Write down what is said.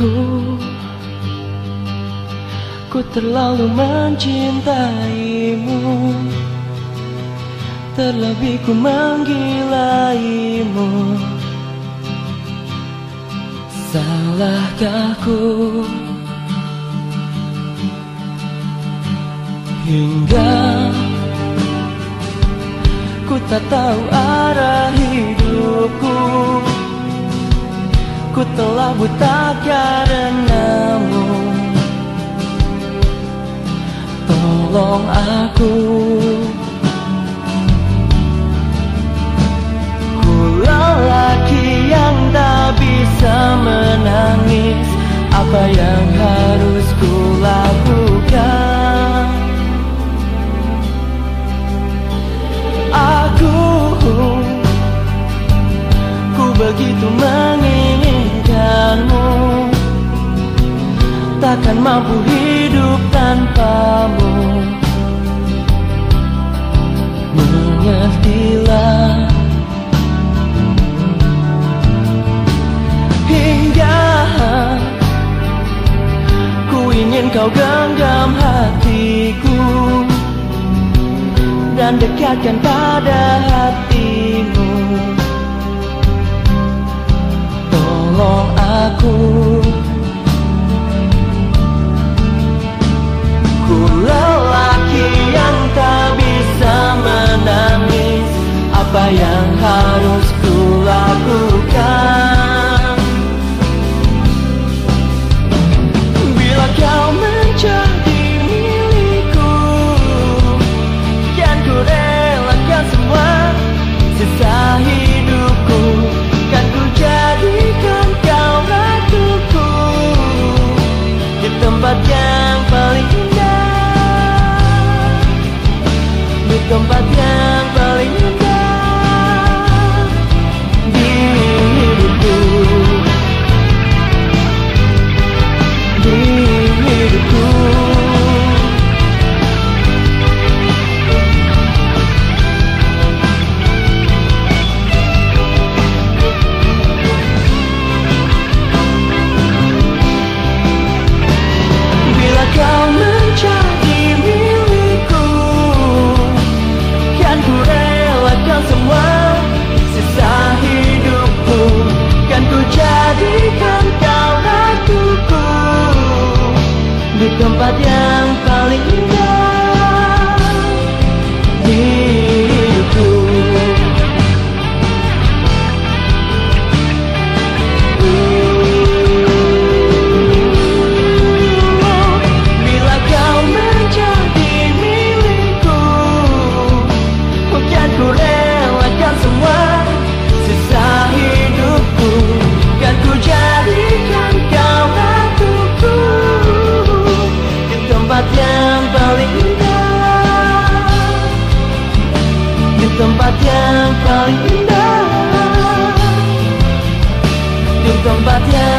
Aku Ku terlalu mencintaimu. Terlebih ku menggilaimu. Salahkah ku Hingga Ku tak tahu arah hidupku Ku telah buta karenamu. Tolong aku. Ku lelaki yang tak bisa menangis Apa yang harus ku lakukan? Aku Ku begitu menginginkanmu Takkan mampu hidup tanpamu. Mengertilah Hingga Ku ingin kau genggam hatiku Dan dekatkan pada hatimu Apa yang harus ku lakukan Bila kau menjadi milikku Kan ku relakan semua Sisa hidupku Kan ku jadikan kau ratuku Di tempat yang paling indah. Di tempat yang jadikan kau ratuku Di tempat yang paling tempat yang paling indah. Di tempat yang